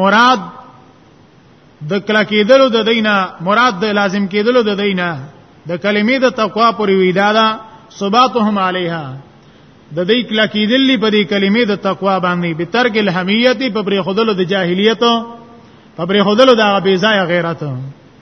مراد د کلا کېدلو د دینه مراد د لازم کېدلو د دینه د کلمې د تقوا پر ویدا ده ثباتهم علیها د دې کلا کېدلې په دې کلمې د تقوا باندې به ترک الحمیت په پرې خودلو د جاهلیت په پرې خودلو د غبې ځای غیرت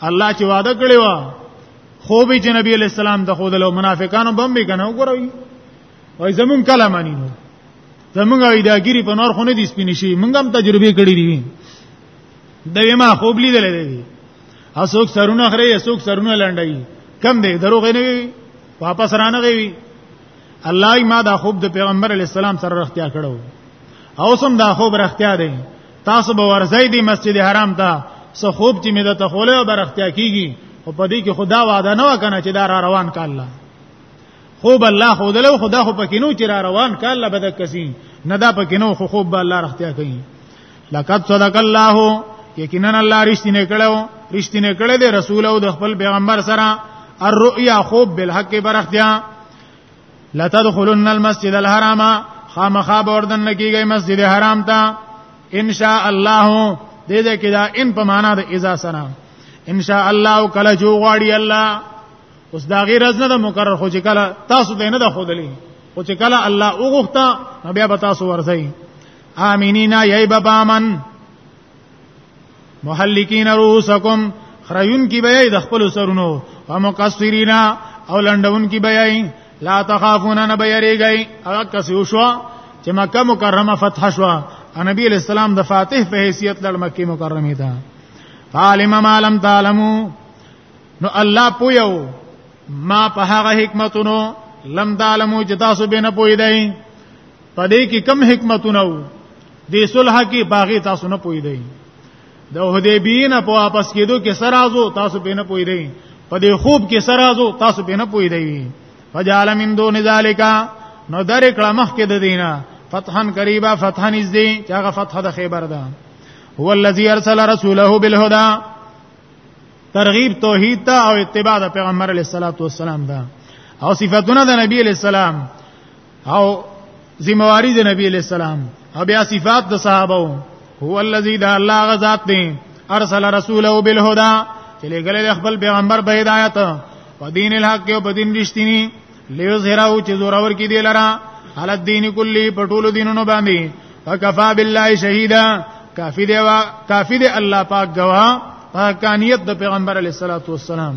الله چې وعده کړی و خو به چې نبی علی السلام د خود له منافقانو بم به کنه وګوروي وای زمون کله مانی نو زمونږ ایداګيري په نور خونه دي سپینې شي مونږ هم تجربه کړې دي د ما خوب لیدل دي اسوک سرونه خره اسوک سرونه لنډي کم دی دروغ نه وي واپس رانه وي الله ما دا خوب د پیغمبر علی السلام سره رختیا کړو او سم دا خوب رختیا دی تاسو به ورځی دی مسجد حرام ته سو خوب چې مې د تخوله او برختیا کیږي او په دې کې خدا وعده نه وکنه چې دا را روان کال الله خوب الله خو دلو خدا خو پکې نو چې را روان کال الله بده کسي نه دا پکې نو خو خوب الله رختیا کوي لقد صدق الله یقینا الله رښتینه کړو رښتینه کړې دي رسول او د خپل پیغمبر سره الرؤيا خوب بالحق برختیا لا تدخلن المسجد الحرام خامخا بوردن نکیږي مسجد حرام ته ان شاء الله دې دې کې دا ان په معنا د اذا سنا ان شاء الله کله جو غواړي الله اوس دا غیر از نه د مقرر خو چې کله تاسو دې نه د خودلې خو چې کله الله وغوښتا بیا به تاسو ورځي امینینا یی بابا من محلکین رؤسکم خریون کی بیای د خپل سرونو ومقصرینا او لندون کی بیای لا تخافون ان بیریږي هغه کس یو شو چې مکه مکرمه فتح شو نبی علیہ السلام د فاتح په حیثیت لړ مکه مکرمه ده عالم ما لم تعلمو نو الله پویو ما په هغه حکمتونو لم تعلمو چې تاسو به نه پوی دی پدې کې کم حکمتونه وو دې صلح کې باغې تاسو نه پوي دی د حدیبیه نه په واپس کېدو کې سرازو تاسو په نه پوي دی په دې خوب کې سرازو تاسو په نه پوي دی فجعل من دون ذالک نو در کړه مخ کې د دینه فتحن قریبا فتحن ازدی چې هغه فتح د خیبر ده هو الذی ارسل رسوله بالهدى ترغیب توحید ته او اتباع د پیغمبر علیه الصلاۃ والسلام ده او صفاتونه د نبی علیه السلام او ذمہواری د نبی علیہ السلام او بیا صفات د صحابه هو الذی دا الله غزاد دی ارسل رسوله بالهدى چې لګل خپل پیغمبر به ہدایت او دین الحق او بدین رښتینی لیظهره چې زور اور کی دی لرا علی الدین کلی پټول دینونو باندې وکفا بالله شهیدا کافی دی وا کافی دی الله پاک گواه پاکانیت د پیغمبر علی صلوات و سلام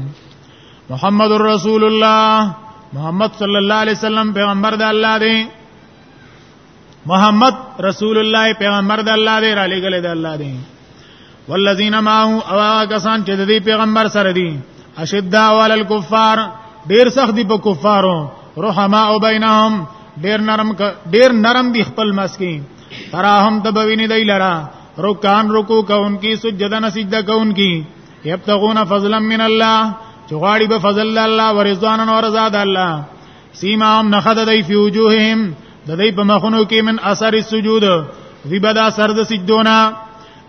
محمد رسول الله محمد صلی الله علیه وسلم پیغمبر د الله دی محمد رسول الله پیغمبر د الله دی را لګل د الله دی والذین معه او کسان چې د دې پیغمبر سره دي اشد علی الکفار ډیر سخت دي په کفارو رحماء بینهم ډیر نرم ډیر نرم دي خپل مسکین تراهم د بوینه دی لرا رکان رکو کون کی سجدن سجده کون کی یبتغون فضلا من الله چې غواړي به فضل الله ورزوان او رضا د الله سیما هم نخد دی فی وجوههم د دې په مخونو کې من اثر السجود وی بدا سر د سجدونا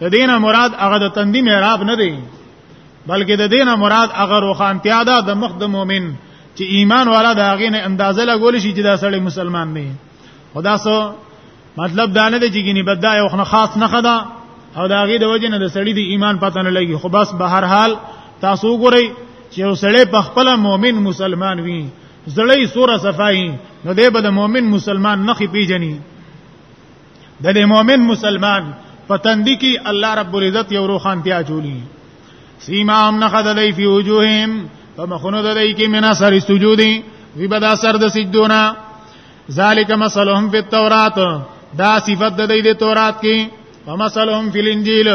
د دینه مراد هغه د تندی محراب نه دی بلکې د دینه مراد هغه روخانتیا ده د مخ د مؤمن چې ایمان والا د هغه نه اندازه لګول شي چې دا سړی مسلمان نه خدا سو مطلب دا نه دی چې ګنې بد دا یو خنه خاص نه خدا او دا غي د وجه نه د سړی د ایمان پته نه لګي خو بس به هر حال تاسو ګورئ چې یو سړی په خپل مؤمن مسلمان وي زړی سوره صفای نو دی به د مؤمن مسلمان نخې پیژني د دې مؤمن مسلمان پتندې کې الله رب العزت یو روخانتیا چولی سیما هم نخد دی فی وجوههم فمخنو دی کې من اثر سجودی وی بدا سر د سجدونه ذالک مثلهم فی التوراۃ دا صفت د دې د تورات کې او مثلهم فی الانجیل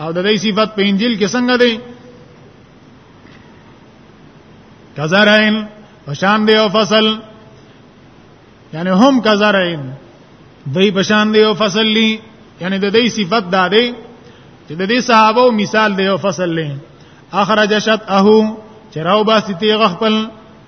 او د دې صفت په انجیل کې څنګه دی کزرین پشان دی او فصل یعنی هم کزرین دای پشان دی او فصل لی یعنی د دې صفت دا دی چې د دې صحابه مثال دی او فصل لی اخرج شت اهو چراو باسی تیغ خپل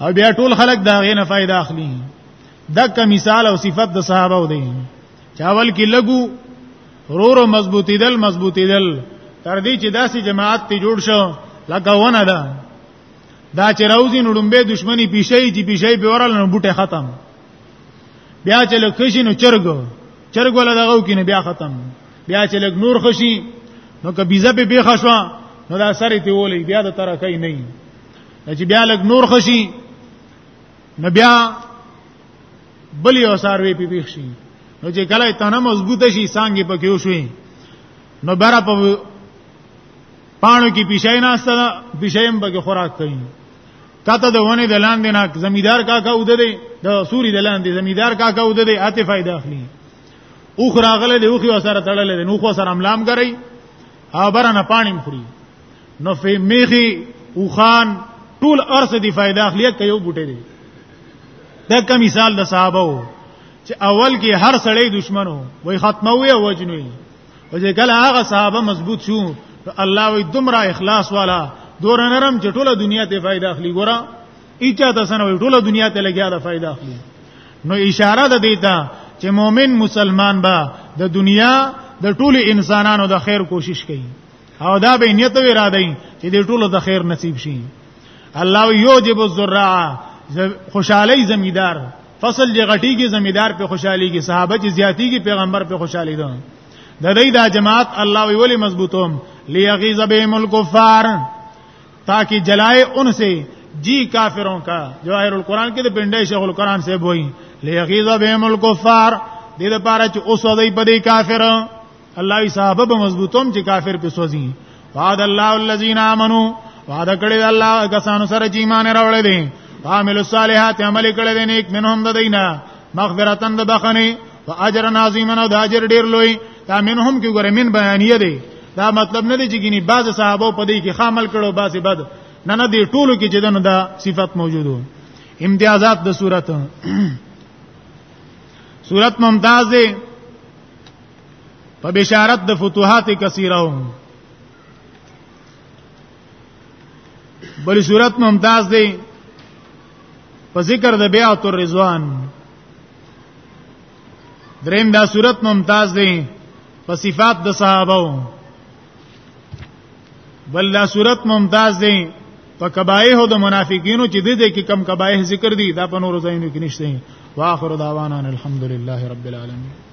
او بیا ټول خلک دا غینه فائدہ اخلي دک مثال او صفت د صحابه و دی چاول کې لګو رورو مضبوطی دل مضبوطی دل تر دې چې داسې جماعت ته جوړ شو لکه ونه ده دا چې راوځي نو ډمبه دښمنی پیشي چې پیشي به ورل نو بوټه ختم بیا چې لکشي نو چرګ چرګ ولا دغه کې نه بیا ختم بیا چې لګ نور خشي نو که بيزه به بيخ شو نو دا سره ته ولې بیا د ترکې نه چې بیا لګ نور خشي نو بیا بل یو ساروی په پیښ شي نو چې کله تنه مضبوطه شي څنګه پکې وشوي نو برا په پانو کې پیشای نه ستنه پیشایم به خوراک کوي کته د ونه د لاندې نه زمیدار کاکا ود دی د سوري د لاندې زمیدار کاکا ود دی اته فائدہ اخلي اوخ راغله دی اوخ وسره تړلې نو خو سره املام کوي ها برنه پانی مخري نو فی میخي اوخان ټول ارث دی فائدہ اخلي کيو بوټي دی دا کوم مثال د صحابه وو چې اول کې هر سړی دشمنو وای ختمه وي او وجنوي او چې کله هغه صحابه مضبوط شو الله وي دمرا اخلاص والا دور نرم چې ټوله دنیا ته فائدہ اخلي ګورا ایچا تاسو نه ټوله دنیا ته لګیا دا فائدہ اخلي نو اشاره ده دیتا چې مؤمن مسلمان با د دنیا د ټولو انسانانو د خیر کوشش کوي او دا به نیت وی را دی چې دې ټولو ته خیر نصیب شي الله یوجب الزراع خوشحالي زمیدار فصل دی غټي کې زمیدار په خوشحالي کې صحابه چې زیاتی کې پیغمبر په خوشحالي ده د دې دا جماعت الله وی ولی مضبوطوم لیغیظ بهم الکفار تاکہ جلائے ان سے جی کافروں کا جواہر القرآن کې د بنده شیخ القرآن سے وای لیغیظ بهم الکفار دې لپاره چې اوس ودی په دې کافرو الله ای صحابه به مضبوطوم چې کافر په سوځي وعد الله الذين امنوا وعد کړی الله کسانو سره چې ایمان راوړل دي عامل الصالحات عمل کړی دي نیک منهم د دینه مغفرتن د بخنه واجر عظیما او د اجر ډیر لوی دا منهم کې ګره من بیانیه دي دا مطلب نه دی چې ګینی بعض صحابه په دې کې خامل کړو بعضی بد نه نه دی ټولو کې چې دنه دا صفت موجودو امتیازات د صورت صورت ممتاز دی په بشارت د فتوحات کثیره بل صورت ممتاز دی په ذکر د بیعت الرضوان دریم دا صورت ممتاز دی په صفات د صحابه بل دا صورت ممتاز دی په کبایه د منافقینو چې د دې کې کم کبایه ذکر دي دا په نورو ځایونو کې نشته واخر دعوانا الحمدلله رب العالمین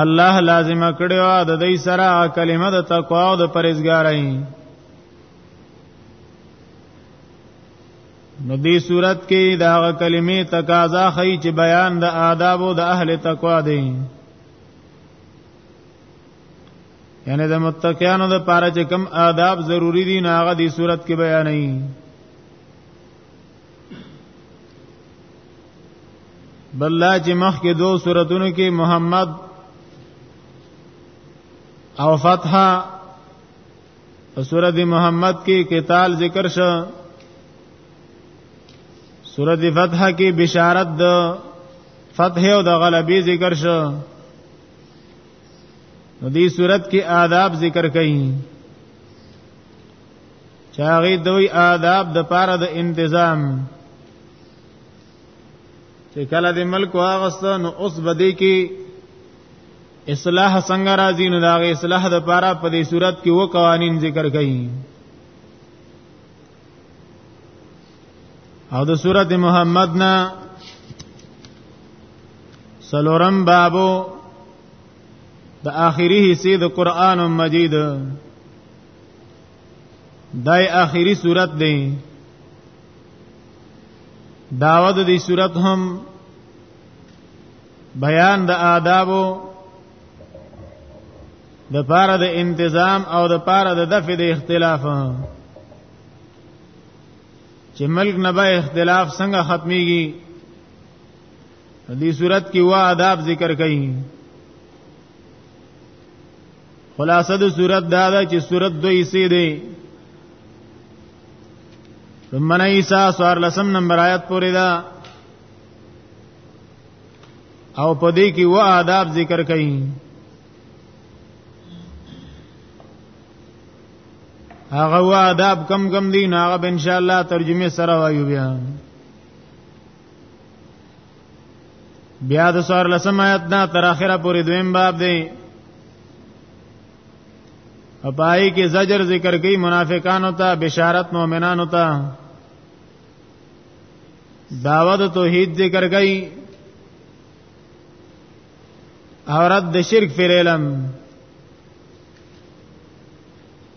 الله لازم کړو د دې سره کلمه د تقوا او د پرهیزګارۍ نو دې صورت کې دا کلمې تقاضا خي چې بیان د آداب او د اهل تقوا دی یعنی د متقینو د پاره چې کم آداب ضروری دي نه هغه دې صورت کې بیانې بللا چې مخ کې دوه سوراتونو کې محمد او فتحه سورۃ محمد کې قتال ذکر شو سورۃ فتحه کې بشارت د فتح او د غلبې ذکر شو نو دې سورۃ کې آداب ذکر کړي چاغي دوی آداب د پاره د انتظام چې کله د ملک واغسته نو اوس بدی کې اصلاح څنګه راځي نو دا اصلاح د پاره په دې صورت کې و قوانين ذکر کړي او د سورته محمد نا سلورم بابو د آخري حصے د قران مجید دای آخري صورت دی داود دی صورت هم بیان د آدابو د پاره د انتظام او د پاره د دفع د اختلاف چې ملک نه به اختلاف څنګه ختميږي دې صورت کې وا آداب ذکر کړي خلاصه د صورت دا ده چې صورت دوی سي دی ثم عیسی سوار لسم نمبر آیت پورې دا او په دې کې و آداب ذکر کړي هغه و آداب کم کم دي نه هغه ان شاء الله ترجمه سره وایو بیا بیا د سور لسم آیت نه تر اخره پورې دویم باب دی اپای کې زجر ذکر کوي منافقانو ته بشارت مؤمنانو ته دعوت توحید ذکر کوي او رد د شرک فی العلم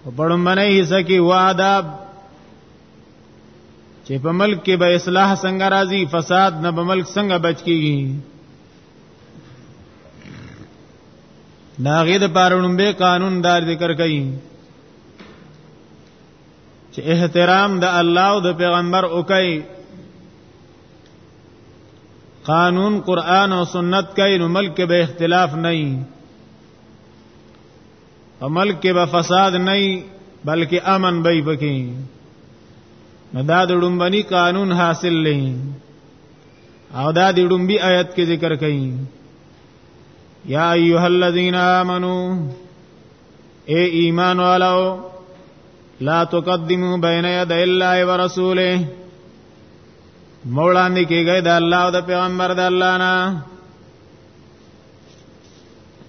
په پړم باندې حصہ کې وعده چې په ملک کې به اصلاح څنګه راځي فساد نه به ملک څنګه بچ کیږي دا غي د پارونم به قانون دار ذکر کړي چې احترام د الله او د پیغمبر وکړي قانون قران او سنت کوي نو ملک به اختلاف نه په ملک کې به فساد نه بلکې امن به پکې نو دا د ډومبني قانون حاصل لې او دا د ډومبي آیت کې ذکر کړي یا ایها الذین آمنو اے ایمان والو لا تقدمو بین ید الله ورسوله مولانا کېږي د الله او د پیغمبر د الله نه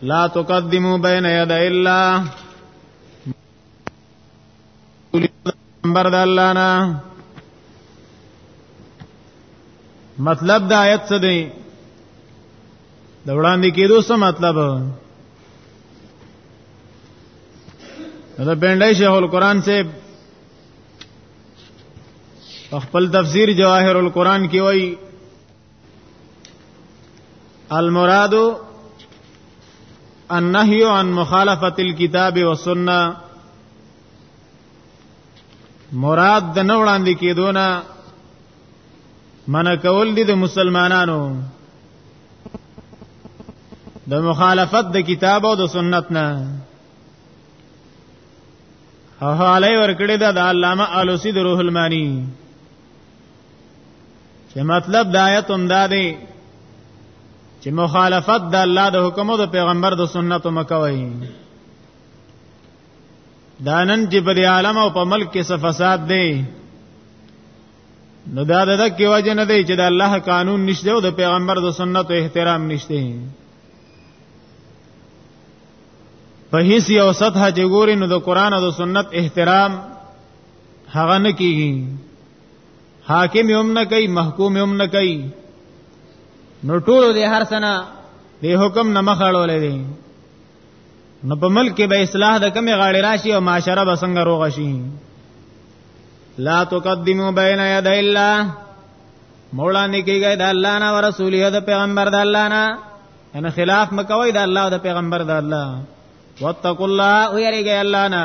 لا تقدمو بین ید الا پیغمبر د الله نه مطلب د آیت څه دی د وړاندې کېدو څه مطلب دا پندای شیخ القرآن سے خپل تفسیر جواهر القرآن کې وایي المراد النهي عن مخالفه الكتاب والسنه مراد د نه وړاندې کېدونه من کول دي د مسلمانانو د مخالفت د کتاب او د سنت نه حواله ورکړی دا د علامه الوسی د روح المانی چې مطلب د آیت هم دا دی چې مخالفت د الله د حکم او د پیغمبر د سنت مکوي دانن چې په عالم او په ملک کې څه فساد دی نو دا د دک وجه نه دی چې د الله قانون نشته او د پیغمبر د سنت احترام نشته په هیڅ یو سطح چې ګوري نو د قران او د سنت احترام هغه نه کیږي حاکم هم نه کوي محکوم هم نه کوي نو ټول دې هر سنه دې حکم نه مخاړولې دي نو په ملک کې به اصلاح د کمی غاړې راشي او معاشره به څنګه روغ شي لا تقدمو بین ید الله مولا نکیږي د الله نه او رسول یې د پیغمبر د الله نه ان خلاف مکوئ د الله او د پیغمبر د الله واتقوا الله او یریږي الله نه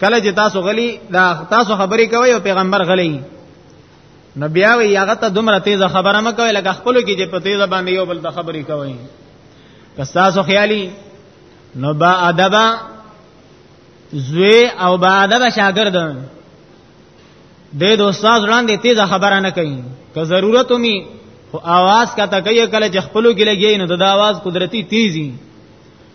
کله چې تاسو غلی دا تاسو خبرې کوي او پیغمبر غلی نو بیا وی هغه ته دومره تیزه خبره مکوي لکه خپل کې چې په تیزه باندې یو بل ته خبرې کوي که تاسو خیالي نو با ادب زوی او با ادب شاګرد د دوستاز وړاندې تیزه خبره نه کوي که ضرورت ومي خو आवाज کا تکي کله چې خپل کې لګي نو د आवाज قدرتي تیزي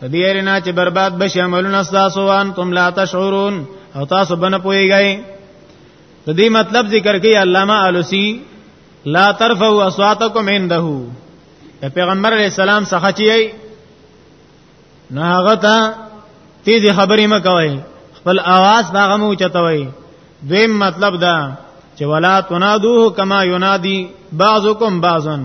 په دې اړه چې برباد بشي عملونه تاسو وان تم لا تشعرون او تاسو بنه پويږئ د دې مطلب ذکر کوي علامه علوسی لا ترفعوا اصواتکم عنده پیغمبر علیہ السلام څخه چی نه هغه ته تیزی خبرې مکوي خپل आवाज هغه مو چتوي دویم مطلب دا چې ولا تنادوه کما ینادی بعضکم بعضن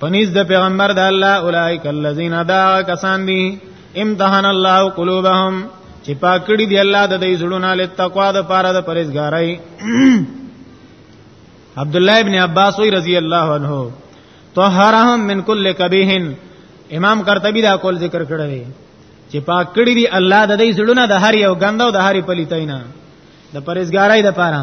پنیز د پیغمبر د الله اولایک الذین دا کسان دي امتحان الله قلوبهم چې پاکړي دی الله د دې زړونه له تقوا د پاره د پرېزګارای عبد الله ابن عباس رضی الله عنه طهرهم من کل کبیح امام قرطبی دا کول ذکر کړی چې پاکړي دی الله د دې زړونه د هر یو ګندو د هر پلیتینا د پرېزګارای د پاره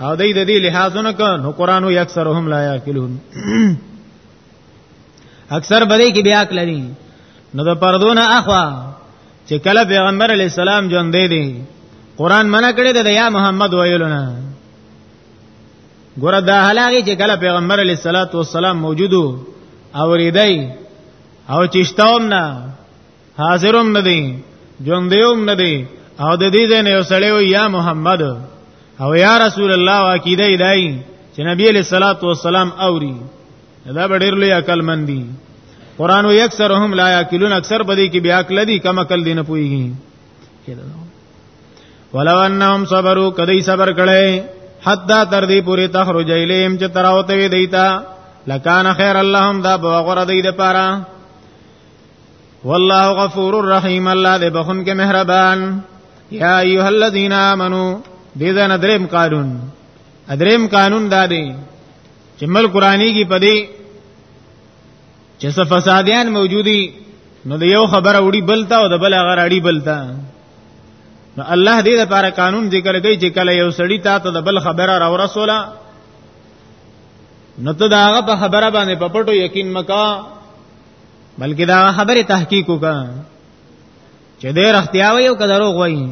او دې د دې لحاظونه ک نو قران وی اکثرهم لا یاکلون اکثر بده کې بیا کلري نو د پردونه اخوا چې کله پیغمبر علی السلام ژوند دی قران منع کړی دی یا محمد ویلونه ګوره دا هلاږي چې کله پیغمبر علی السلام موجودو او ریدای او چشتاوم نه حاضرم ندی ژوندېوم ندی او د دې ځای نه یو سړی وي یا محمد او یا رسول الله عقیده دای چې نبی علیہ الصلوۃ والسلام اوري دا به ډېر لوی عقل مندي قران او اکثرهم لا یاکلون اکثر بدی کې بیا عقل دي کم عقل دي نه پويږي ولو انهم صبروا کدی صبر کړي حتا تر دې پوری تخرج الیم چې تراوته وی دیتا لکان خیر اللهم دا بغور دی د پاره والله غفور الرحیم الله دې بخون کې مهربان یا ایها الذین آمنو دې دا ندریم قانون ادریم قانون دا دی چې مل قرآنی کې پدې چې څه فسادیان موجودي نو د یو خبره وړي بلتا او د بل هغه راړي بلتا نو الله دې لپاره قانون ذکر کوي چې کله یو سړی تا ته د بل خبره را ورسوله نو ته دا هغه په خبره باندې په پټو یقین مکا بلکې دا خبره تحقیق وکا چې دې رختیا وي او کدارو غوي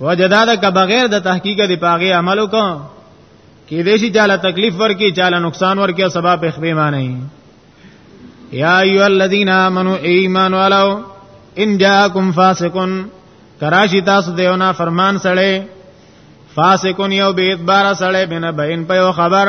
وجدا دا که بغیر د تحقیق دی پاغه عمل وکا کې دې شي چاله تکلیف ورکی چاله نقصان ورکی او سبب په خبره معنی یا ایو الذین آمنو ایمان والو ان جاءکم فاسقون کراشی تاسو دیونا فرمان سړی فاسقون یو بیت بارا سړی بنا بین په خبر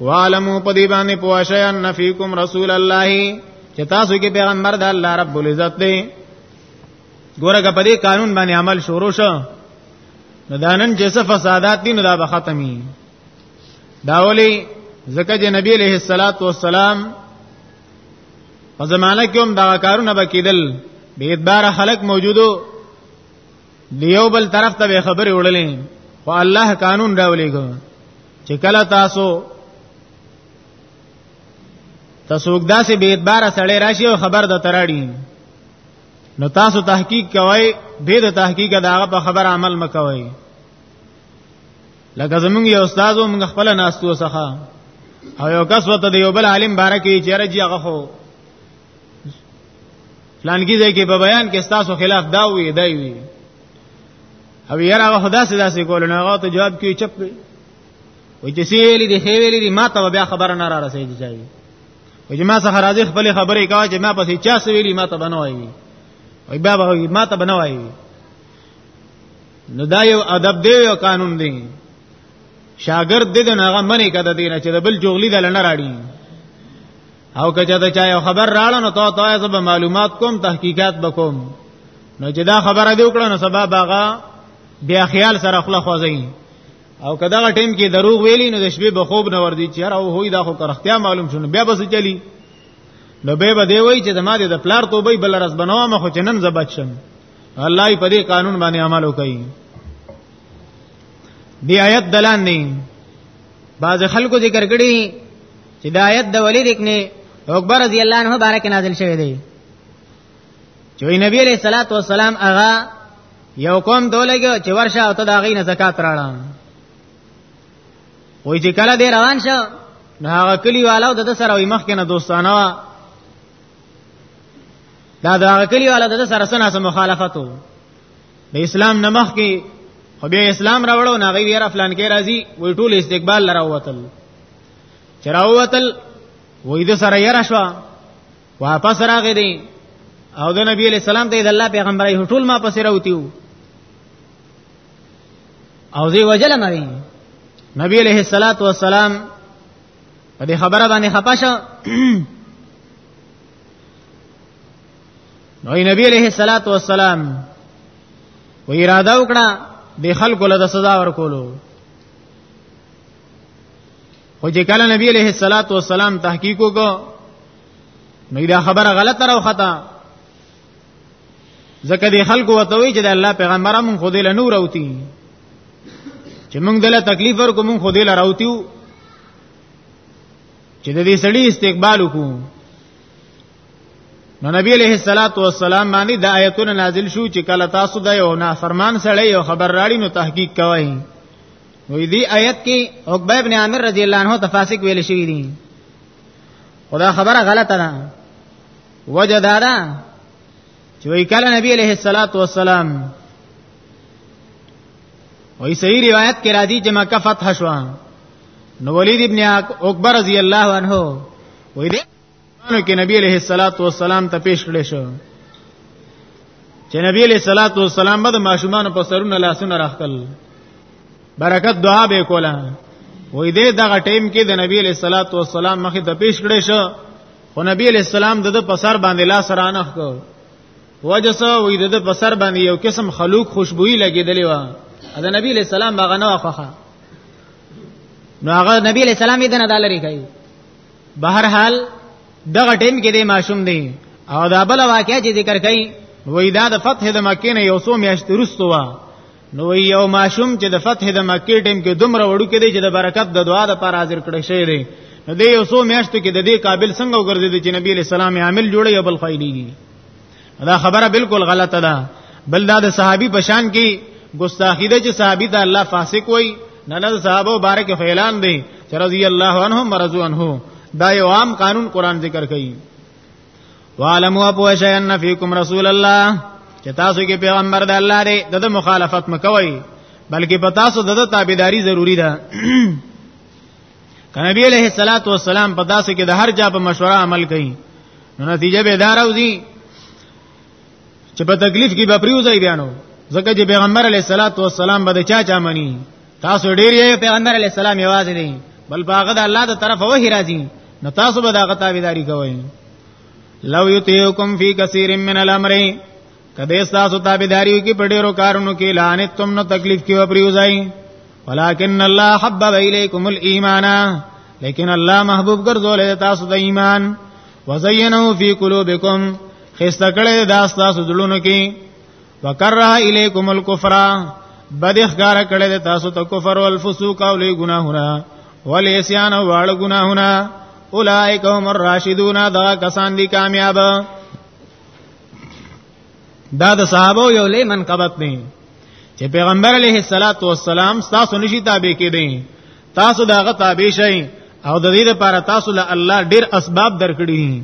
وعلمو په دې باندې پوښی ان فیکم رسول الله چې تاسو کې پیغمبر د الله رب العزت دی ګورګه په دې قانون باندې عمل شروع شو نو دانن چې څه فسادات دي نو دا به ختمي دا ولي زکه چې نبی له صلوات و سلام په زمانه کې هم دا کارونه بکیدل به ادبار خلق موجودو لیو بل طرف ته خبرې وړلې خو الله قانون راولېګو چې کله تاسو تاسو داسې بے اعتبار سړی راشي او خبر د تراړي نو تاسو تحقیق کوئ به د تحقیق دغه په خبر عمل مکوئ لکه زمونږ یو استاد موږ خپل ناستو څخه او یو کس وته د یو بل عالم بارکه چیرې جی هغه پلانګي ځای کې په بیان کې ستاسو خلاف دا وی دی وی او یاره هغه خدا سي داسې کول نه هغه ته جواب کوي چپ کوي وای چې سی ویلې دي خې ویلې دي ما ته بیا خبر نه را رسېږي چې وي وای چې ما څخه راځي خپل خبرې کاوه چې ما پسې چا سی ویلې ما ته بنوي وای بیا به ما ته بنوي نو دا یو ادب دی یو قانون دی شاګرد دې نه هغه منې کده دینه چې د بل جوغلی دل نه راړي او که چا ته چا یو خبر راړ نو ته ته زب معلومات کوم تحقیقات وکوم نو چې دا خبره دی وکړه نو سبا باغا بیا خیال سره خپل خوځي او کدا ټیم کې دروغ ویلی نو د شپې به خوب نه ور دي چې هر او هوی دا خو کرختیا معلوم شونه بیا بس چلی نو به به دی وای چې د ما د پلار توبې بل رس بنوم خو چنن زبچ شم الله یې په دې قانون باندې عمل وکړي دی آیت دلان نه باز خلکو ذکر کړي چې دا آیت د ولید ابن عقبه رضی الله عنه بارک نازل شوی دی چې نبی علیہ الصلوۃ والسلام هغه یو کوم دولګو چې ورشه او ته دا غي نه زکات راړه وای چې کله دی روان شه نو هغه کلی والو د سره وي مخ کنه دوستانه وا دا دا هغه کلی والو د سره سنا سم مخالفتو د اسلام نه مخ کې خو بیا اسلام راوړو نه غي ویره فلان کې راځي وای ټول استقبال لراوتل چراوتل وې د سره یې راشوا واپس راغې دي او د نبی علی السلام ته د الله پیغمبر یې ټول ما پسې راوتیو او زی وجل نه وی نبی علیہ الصلات والسلام په دې خبره باندې خپه شو نو نبی علیہ الصلات والسلام و اراده وکړه د خلکو له سزا ورکولو خو چې کله نبی علیہ الصلات والسلام تحقیق وکړ نو دا خبره غلطه راوخته ځکه دی خلکو وته وی چې د الله پیغمبر مون خو دې له نور اوتی چې مونږ دله تکلیف ورکو مونږ خو دې له راوتیو چې د دې سړي استقبال وکړو نو نبی علیہ الصلات والسلام باندې د آیتونو نازل شو چې کله تاسو د یو نافرمان سړی یو خبر راړي نو تحقیق کوئ نو دې آیت کې عقبه ابن عامر رضی الله عنه تفاسق ویل شوی دي خدا خبره غلطه ده وجه دا ده چې وی کله نبی علیہ الصلات والسلام وی صحیح روایت کې راځي چې مکه فتح شو نو ولید ابن عقبه رضی الله عنه وی دې نو کې نبی عليه الصلاه والسلام ته پیش کړی شو چې نبی عليه الصلاه والسلام به د ماشومان په سرونو لاسونه راخل برکت دعا به کوله وې دې دغه ټیم کې د نبی عليه الصلاه والسلام مخې ته پیش کړی شو خو نبی عليه السلام د په سر باندې لاس رانخ کو وجسه وې د په سر باندې یو قسم خلوق خوشبوئی لګېدلې و دا نبی عليه السلام هغه نه وفخه نو هغه نبی عليه السلام یې دنه دالري کوي بهر حال دغه ټیم کې د ماشوم دی او دا بل واقعیا چې ذکر کړي وای دا د فتح د مکې نه یو څو میاشتې وروسته و نو یو ماشوم چې د فتح د مکې ټیم کې دومره وړو کې دی چې د برکت د دعا د پر حاضر کړی شوی دی نو د یو څو میاشتو کې د دې قابل څنګه وګرځیدي چې نبی له سلام عامل جوړي او بل فائدې دا خبره بالکل غلطه ده بل دا د صحابي پشان کې ګستاخی ده چې صحابي ته الله فاسق وای نه نه صحابه مبارک فعلان دي چې رضی الله عنهم مرضو عنه دا یو عام قانون قران ذکر کوي وعلموا ابو شيئا فيكم رسول الله چې تاسو کې پیغمبر د الله دی د مخالفت مکوئ بلکې په تاسو د تابعداري ضروری ده کنبی علیہ الصلات والسلام په داسې کې د هر چا په مشوره عمل کوي نو نتیجه به دار اوځي چې په تکلیف کې به پریوځي بیانو ځکه چې پیغمبر علیه الصلاۃ والسلام به چا چا مني تاسو ډیر یې پیغمبر علیه السلام یوازې دی بل باغ د الله د طرف وਹੀ راځي نو تاسو به دا غتابیداری کوئ لو یتیوکم فی کثیر من الامر کدی تاسو تابعداري کې پډېرو کارونو کې لانه تم نو تکلیف کې وپریوځای ولکن الله حبب الیکم الايمان لیکن الله محبوب ګرځولې تاسو د ایمان وزینه فی قلوبکم خسته کړې دا تاسو دلونو کې وکره الیکم الکفر بد اخګار کړې تاسو ته کفر او الفسوق او له ګناهونه ولېسیان او واړ ګناهونه اولائک هم الراشدون دا کسان دي کامیاب دا د صحابه یو لې من قبط نه چې پیغمبر علیه الصلاۃ والسلام تاسو نشي تابع کېدئ تاسو داغه تابع شئ او د دې لپاره تاسو له الله ډیر اسباب درکړي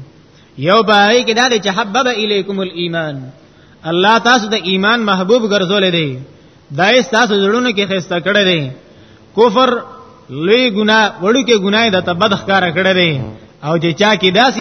یو پای کې دا چې حبب الیکم الايمان الله تاسو د ایمان محبوب ګرځولې دی دا یې تاسو زړونو کې خسته کړی دی کفر لوی ګناه وړو کې ګناه د تبدخ کار کړی دی او چې چا کې داسې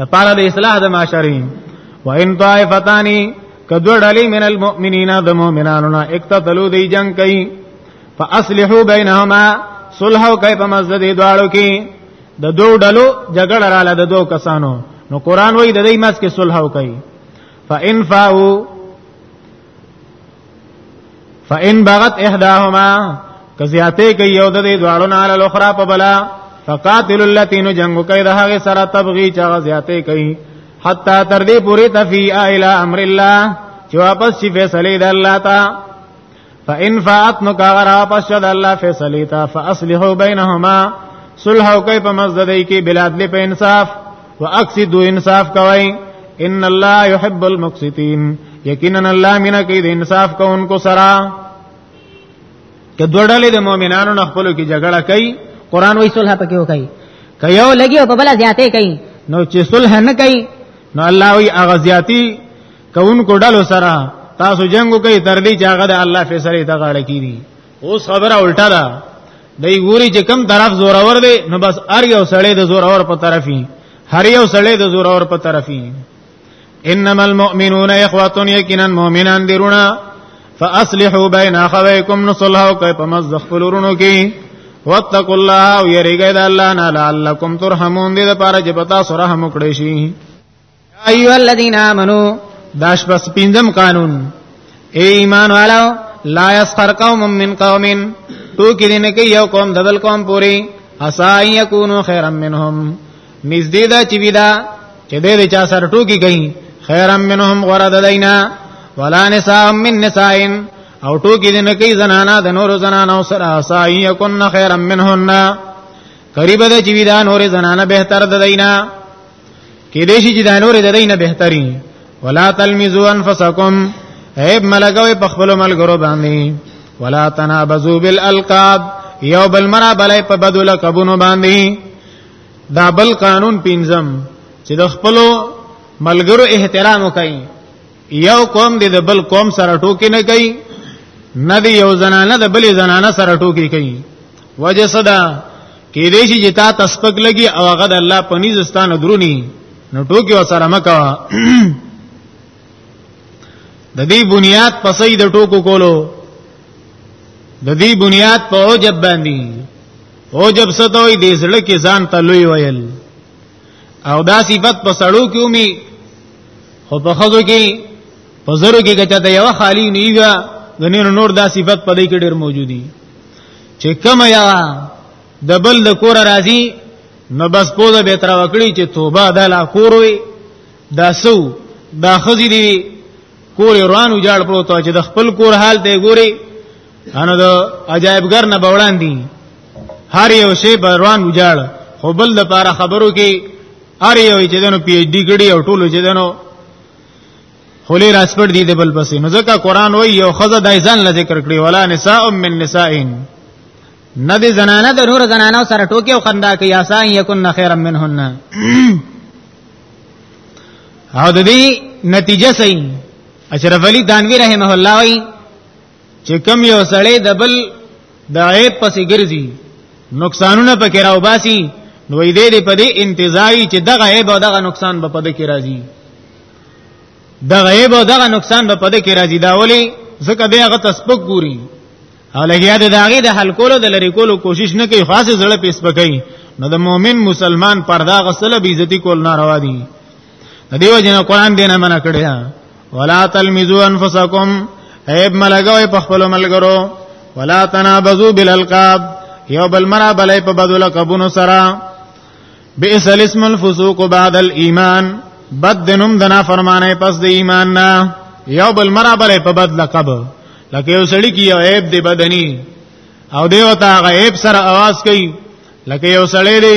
لپاره د اصلاح د معاشرین و ان طائفتانی کدو ډلې من المؤمنین د مؤمنانو نه اقتتلو دی جنگ کوي فاصلحوا بینهما صلح کوي په مسجد دواړو کې د دوه ډلو جګړه رااله د دوه کسانو نو قران وایي د دې مس کې صلح کوي فان فاو فإن بغت احداهما کزیاته کوي یو د دې دواړو نه علی الاخرى په بلا فقاتل التي نو جنگ کوي د هغه سره تبغي چا زیاته کوي حتا تر دې پوری تفی الى امر الله چې واپس شي فیصله د الله تا فإن فات نو کاغر واپس شد الله فیصله تا فاصلحوا بينهما صلح کوي په مسجد کې بلاد له په انصاف واقصدوا انصاف کوي ان الله يحب المقسطين یقینا الله مینا کوي د انصاف کوونکو سره کډوړلې د مؤمنانو نه خپل کې جګړه کوي قران وایي صلح پکې وکړي کيو لګي په بل زیاتې کوي نو چې صلح نه کوي نو الله وی هغه زیاتی کوونکو ډلو سره تاسو جنگ کوي تر دې چې هغه د الله فیصله ته غاړه کیږي اوس خبره الټا ده دای ګوري چې کم طرف زور اور دی نو بس ار یو سړی د زور اور په طرفي هر یو سړی د زور اور په طرفي انما المؤمنون اخوه یقینا مؤمنان دیرونه فاصلحوا بین اخویکم نصلحوا کای په مز خپلورونو کې واتقوا الله او یریګه د الله نه لعلکم ترحمون دې لپاره چې پتا سره هم کړی شي ایو الذین آمنو داش پس پیندم قانون ای ایمان والو لا یسخر قوم من قوم تو کې دین کې یو قوم د بل قوم پوری اسا یکونو خیرا منهم نږدې دا چې ودا چې دې چا سره ټوکی کوي خیرا منهم غره د دینا ولا نساء من نساء او ټوکی دین کې زنانا د نور زنانو سره اسا یکون خیرا منهن قریب د چې ودا نور زنانه بهتر د دینا کې دې شي چې دا نور د دینه بهتري ولا تلمزوا انفسکم عیب ملګوي په خپل ملګرو باندې ولا تنابزوا بالالقاب یو بل مرا بلای په بدل کبونو باندې دا بل قانون پینځم چې د خپل ملګرو احترام وکړي یو قوم دې د بل قوم سره ټوکی نه کوي نه دی یو زنانه د بلې زنانه سره ټوکی کوي وجه صدا کې دې شي چې تا تسبق لګي او هغه د الله په نيزستانه درونی نو ټوکی وسره مکا د دې بنیاد پسې د ټوکو کولو د دې بنیاد په اوجب باندې اوجب ستوي د زړه کې ځان ته لوی ویل او دا صفت په سړو کې ومي خو په خزو کې په زرو کې کچا ته یو خالی نه وي غنیر نور دا صفت په دې کې ډېر موجودي چې کم یا د بل د کور راځي نو بس پوزه به تر وکړي چې توبه د لا کور وي دا سو دا خزي دی کور روانو جاړ پروت چې د خپل کور حال ته ګوري انو د عجایبګر نه بوړاندې هر یو شی بروان وجاړ خو بل د پاره خبرو کې هر یو چې دنو پی ایچ ډی کړي او ټولو چې دنو خلی راسپړ دي د بل پسې نو ځکه قران وایي یو خزه د ځان ل ذکر کړي ولا نساء من نساء نه دي زنانه د نور زنانه سره ټوکی او خندا کوي اسان یکن خیرا منهن او د دې نتیجه صحیح اشرف علی دانوی رحمه الله وایي چې کم یو سړی د بل د عیب پسې ګرځي نقصانونه پکې راوباسي نو دې دې په دې انتظاری چې دغه عیب او دغه نقصان به پد کې راځي دغه عیب او دغه نقصان به پد کې راځي دا ولي ځکه به هغه تسبق ګوري او لګیا د داغي د حل کولو د لری کولو کوشش نه کوي خاصه زړه پیس پکې نو د مؤمن مسلمان پردا غسل به عزت کول ناروا دي دیو جن قران دینه منع کړی ولا تلمزوا انفسکم عیب ملګوي په خپل ملګرو ولا تنابزوا بالالقاب یو بل مرا بلای په بدل قبونو سره بئس الاسم الفسوق بعد الايمان بدنم دنا فرمانه پس د ایمان نه یو بل مرا بلای په بدل قب لکه یو سړی کی یو عیب دی بدنی او دیوتا غیب سره आवाज کوي لکه یو سړی دی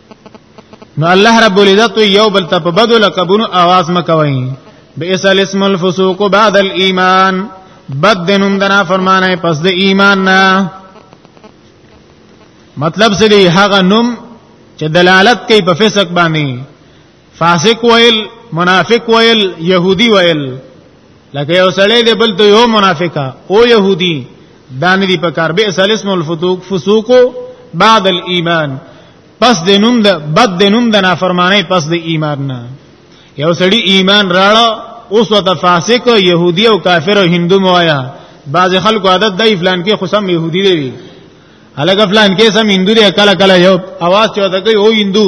نو الله رب العزت یو بل ته په بدو لقبونو आवाज مکوي بئس الاسم الفسوق بعد الايمان بد دنوم دنا فرمانه پس د ایمان نه مطلب څه دی هغه نوم چې دلالت کوي په فسق باندې فاسق ویل منافق ویل يهودي ویل لکه یو سړی دی بل ته یو منافقه او يهودي دانه دی په کار به سالس مول فتوق فسوقو بعد الايمان پس د نوم د بد د نوم د نافرمانی پس د ایمان نه یو سړی ایمان راړه اوس وته فاسق يهودي او کافر او هندو موایا بعض خلکو عادت دی فلان کې خصم يهودي دی الګ فلان کې سم هندو دی کله کله یو आवाज چوته کوي او هندو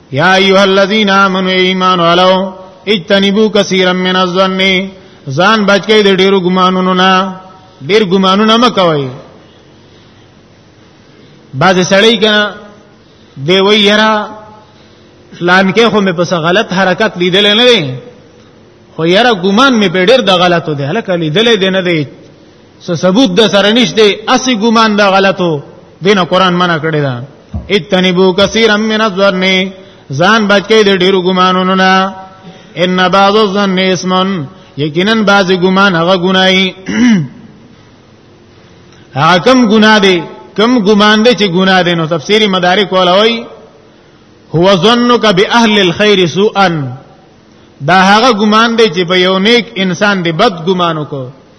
یا ایها الذین آمنوا ایمان علو اجتنبوا کثیرا من الظن ځان بچی د ډیرو ګمانونو نه ډیر ګمانونه مکوئ باز سړی کنه دی وی یرا فلان کې خو مې پس غلط حرکت لیدل نه دی خو یرا ګمان مې په ډیر د غلطو دی هلکه لیدل دی نه دی څه ثبوت د سره نشته اسی ګمان دا غلطو دینه قران منع کړی دا اتنبو کثیرا من الظن ځان بچی د ډیرو ګمانونو نه ان بعض الظن اسم یقینا بعض ګمان هغه ګنای هغه کم ګنا دی کم ګمان دی چې ګنا دی نو تفسیری مدارک ولوي هو ظنک باهل الخير سوءا دا هغه ګمان دی چې په یو نیک انسان دی بد ګمان وکړي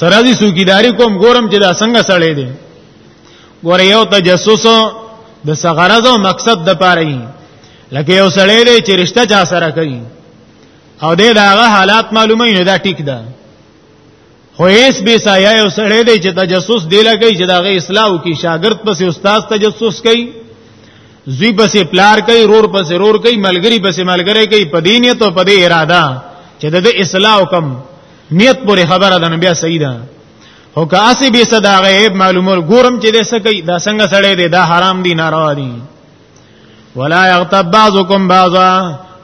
سره دي سوکیداری کوم ګورم چې دا څنګه سړی دی ګور یو تجسس د سغرض او مقصد د پاره ای لکه یو سړی دی چې رشتہ چا سره کوي او دې داغه حالات معلومه نه دا ټیک ده خو ایس بي سایا یو سړی دی چې تجسس دی لګی چې داغه اصلاح کی شاګرد پس استاد تجسس کوي زوی پسې پلار کوي رور پسې رور کوي ملګری پسې ملګری کوي په دې نیت او په دې اراده چې د اصلاح وکم نیت پورې خبره ده نو بیا صحیح ده او که اسی به صدا غیب معلومول ګورم چې دې څه کوي دا څنګه سړی دی دا حرام دی ناروا دی ولا یغتب بعضکم بعضا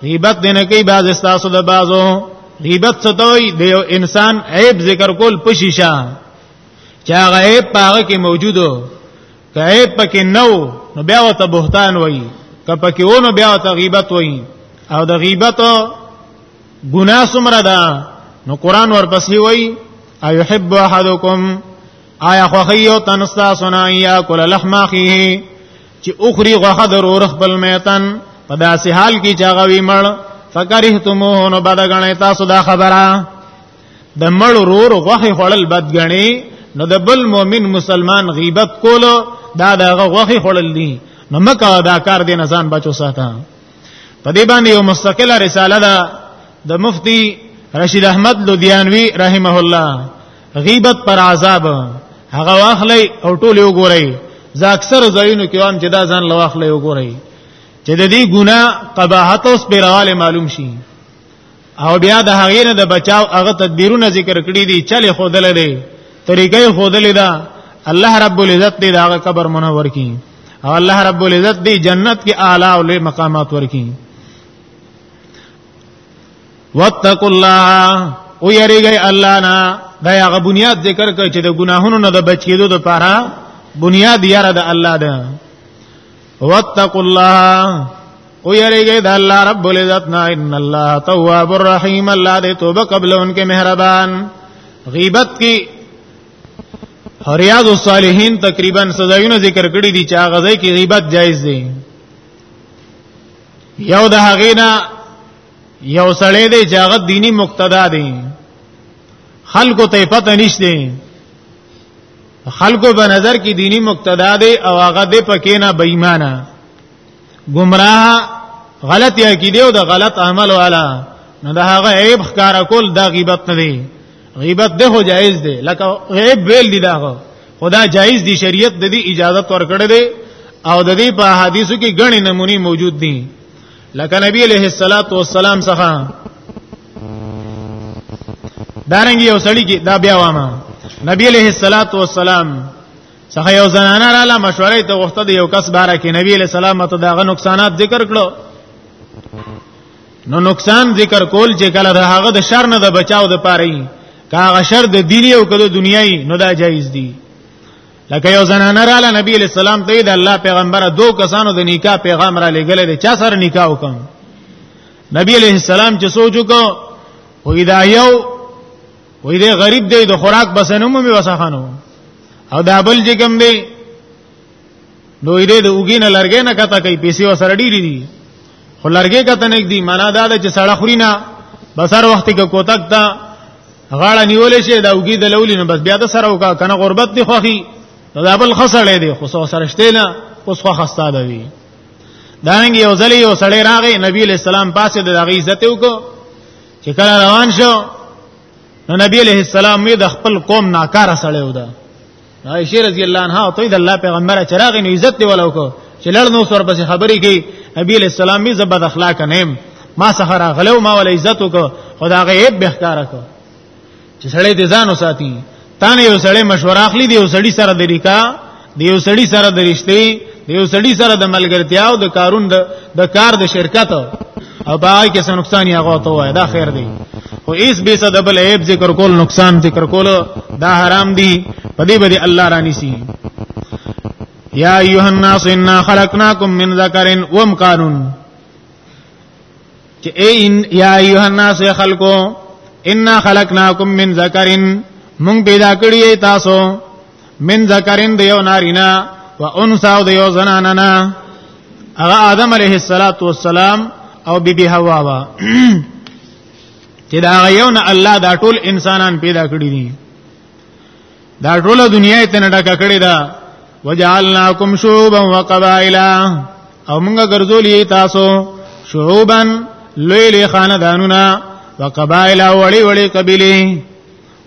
غیبت دې نه کوي بعض استاسو د بعضو غیبت ستوي د یو انسان عیب ذکر کول پشیشا چا غیب پاغه کې موجودو که عیب پکې نو نو بیا وته بهتان وای که پکې ونه بیا وته غیبت وای او د غیبت ګناه سمره ده نو قران ورپسې وای ايحب احدکم آیا خو خیو تنستا سنا یا کل لحم اخیه چې اخری غوخه در اور خپل میتن په داسې حال کې چاغوي مړ فکرهتموه نو بدګنې تاسو دا خبره د مړ ورور غوخه خړل بد غني نو د بل مؤمن مسلمان غیبت کولو دا دغه غوخه خړل دي نو مکه دا کار دې نزان بچو ساته په دې باندې یو مستقله رساله ده د مفتی رشید احمد لودیانوی رحمه الله غیبت پر عذاب هغه واخلې او ټول یو ګورئ زه اکثر ځایونو کې وام چې دا ځان لواخلې یو ګورئ چې د دې ګناه قباحت اوس پیرواله معلوم شي او بیا د هغې نه د بچاو هغه تدبیرونه ذکر کړی دي چلې خودلې دي طریقې خودلې ده الله رب العزت دې دا قبر منور کړي او الله رب العزت دې جنت کې اعلی او لوی مقامات ورکړي واتقوا الله او یریږي الله نه دا هغه بنیاد ذکر کړي چې د ګناهونو نه د بچ کېدو لپاره بنیاد یاره د الله ده واتقوا الله او یریږي د الله رب العزت نه ان الله تواب الرحیم الله دې توبه قبل انکه مهربان غیبت کی ریاض الصالحین تقریبا سزایونه ذکر کړی دي چې هغه ځای کې غیبت جایز دی یو د هغې نه یو سړی دی چې هغه دینی مقتدا دی خلکو ته پته نشته خلکو په نظر کې دینی مقتدا دی او هغه د پکې نه بېمانه گمراه غلط یا کې دی او د غلط عمل والا نو دا هغه عیب ښکار کول دا غیبت نه دی غیبت ده هو جایز دی لکه عیب ویل دی دا خدا جایز دی شریعت د دې اجازه ورکړې دی او د دې په حدیثو کې غني نمونی موجود دي لکه نبی علیہ الصلات والسلام څخه دارنګ یو سړی کې دا بیا وامه نبی علیہ الصلات والسلام څخه یو زنانه را لا مشورې ته وخت د یو کس باره کې نبی علیہ السلام ته داغه نقصانات ذکر کړو نو نقصان ذکر کول چې کله د هغه د شر نه د بچاو د پاره ای کاغه شر د دیني او کله دنیایي نو دا جایز دی لکه یو زنانه را لا نبی علیہ السلام ته د الله پیغمبر دو کسانو د نکاح پیغام را لګل دي چا سره نکاح وکم نبی علیہ السلام چې سوچ وکړ وې دا یو وې دا غریب دی د خوراک بسنه مو می وسخانو او دا بل چې کوم دی نو یې د وګینه لرګې نه کته کوي پیسې وسره ډېری دي خو لرګې کته نه دی معنا دا ده چې سړه خوري نه بسر وخت کې کوتک تا غاړه نیولې شي دا وګی د لولې نه بس بیا د سره وکا کنه غربت دی خوخي دا بل خسړې دی خو سره شته نه اوس خو خسته دی دانګ یو ځلې یو سړی راغی نبی علیہ السلام پاسې د هغه عزت وکړو چې کله روان شو نو نبی علیہ السلام یې د خپل قوم ناکاره سړی ودا عائشہ رضی الله عنها او د الله پیغمبر چې راغی نو عزت دی ولو کو چې لړ نو سور پسې خبرې کی نبی علیہ السلام یې زبد اخلاق نیم ما سحر غلو ما ول عزت وکړو خدای غیب بهکار کړو چې سړی د ځانو ساتي تانه یو سړی مشوره اخلي دی یو سړی سره د ریکا دی یو سړی سره د رښتې دی یو سړی سره د ملګرتیا او د کارون د د کار د شرکت او باقي کې څه نقصان یې هغه ته وای دا خیر دی او ایس به څه دبل عیب ذکر کول نقصان ذکر کول دا حرام دی په دې باندې الله رانی سي یا ایها الناس انا خلقناکم من ذکر وم قانون چې اين یا ایه الناس خلقو ان خلقناکم من ذکرین مونږ پیدا کړی تاسو من ذکرین دیو نارینا و انثا دیو زناننا هغه آدم علیه الصلاۃ والسلام او بی بی حوا وا چې دا یو نه الله دا ټول انسانان پیدا کړی دي دا ټول دنیا ته نه ډکه کړې ده وجعلناکم شعوبا وقبائل او موږ ګرځولې تاسو شعوبا لوی لوی خاندانونه وقبائل وړي وړي قبيله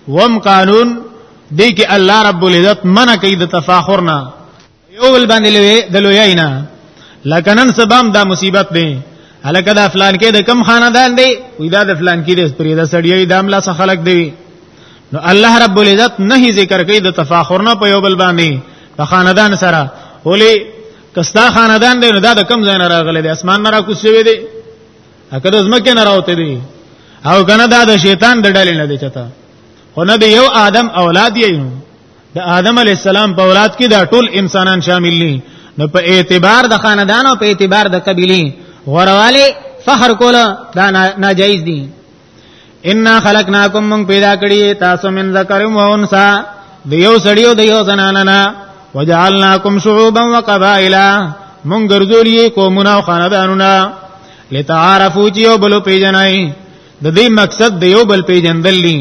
وم قانون دی کې الله رب العزت منع کوي د تفاخر نه یو بل باندې لوي د لوی نه لکه نن سبام دا مصیبت دی هلکه دا فلان کې د کم خاندان دی وی دا د فلان کې د پرې د سړی د املا څخه خلق دی نو الله رب العزت نه ذکر کوي د تفاخر نه په یو بل باندې په خاندان سره ولي کستا خاندان دی نو دا د کم ځای نه راغلی دی اسمان نه را کوسوي دی اکه د زمکه نه راوته دی او کنه دا د شیطان د ډلې نه دی چتا خو نه دی یو آدم اولاد یې د آدم علی السلام په اولاد کې دا ټول انسانان شامل دي نو په اعتبار د خاندان او په اعتبار د قبيله غورواله فخر کول دا ناجایز دي ان خلقناکم من پیدا کړی تاسو من ذکر و انثى د یو سړیو د یو زناننا وجعلناکم شعوبا وقبائل من ګرځولې قومونه او خاندانونه لتعارفوا چې یو بل پیژنئ د دې مقصد د یو بل پیجندل دي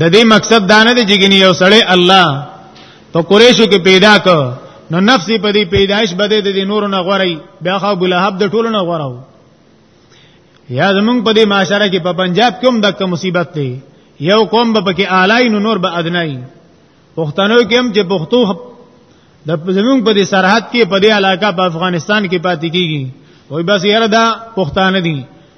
د دې مقصد دا نه دی چې ګنې یو سړی الله په قریشو کې پیدا کړ نو نفس په دې پیدایش بده د نور نه غوري بیا خو ابو لهب د ټولو نه غوراو یا زمونږ په دې معاشره کې په پنجاب کې هم د مصیبت دی یو قوم به پکې اعلی نو نور به ادنای پښتنو کې هم چې پښتو د زمونږ په دې سرحد کې په دې علاقہ په افغانستان کې پاتې کیږي وای بس یره دا پښتانه دي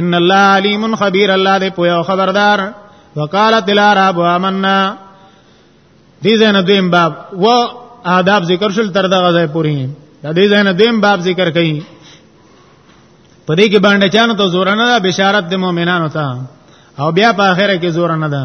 ان الله علیم خبیر الله دې پویا خبردار وقالت العرب آمنا دې زنه دیم باب و آداب ذکر شل تر دغه ځای پوری دې زنه دیم باب ذکر کړي په دې کې باندې چانو ته زور نه ده بشارت د مؤمنانو ته او بیا په اخره کې زور نه ده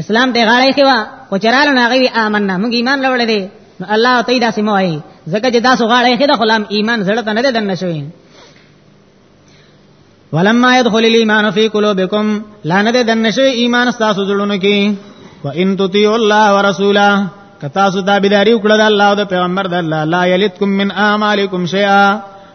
اسلام ته غاړه خوا او چرالو ناغوي آمنا موږ ایمان لوړ دي نو الله تعالی داسې مو وایي زکه چې تاسو غاړه خې د غلام ایمان زړه ته نه ده دنه شوی ولما يدخل الايمان في قلوبكم لا نه ده دنه شوی ایمان تاسو زړونو کې وان تطيعوا الله ورسوله کتا سو تابعداري وکړه د الله او د پیغمبر د الله لا یلتکم من اعمالکم شیئا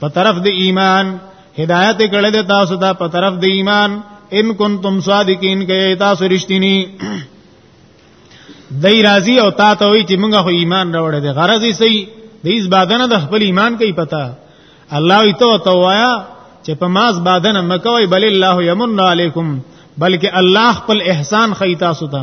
په طرف د ایمان هدایت کړه د تاسو ته په طرف د ایمان ان کنتم صادقین کې تاسو رښتینی دای راضی او تا ته وی چې موږ خو ایمان راوړل دي غرض یې صحیح د ایز بادنه د خپل ایمان کوي پتا الله ای ته تو وایا چې په ماس بادنه مکوي بل الله یمن علیکم بلکې الله خپل احسان خی تاسو ته